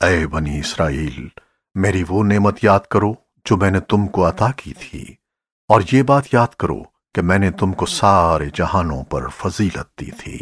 اے بنی اسرائیل، میری وہ نعمت یاد کرو جو میں نے تم کو عطا کی تھی، اور یہ بات یاد کرو کہ میں نے تم کو سارے جہانوں پر فضیلت دی تھی۔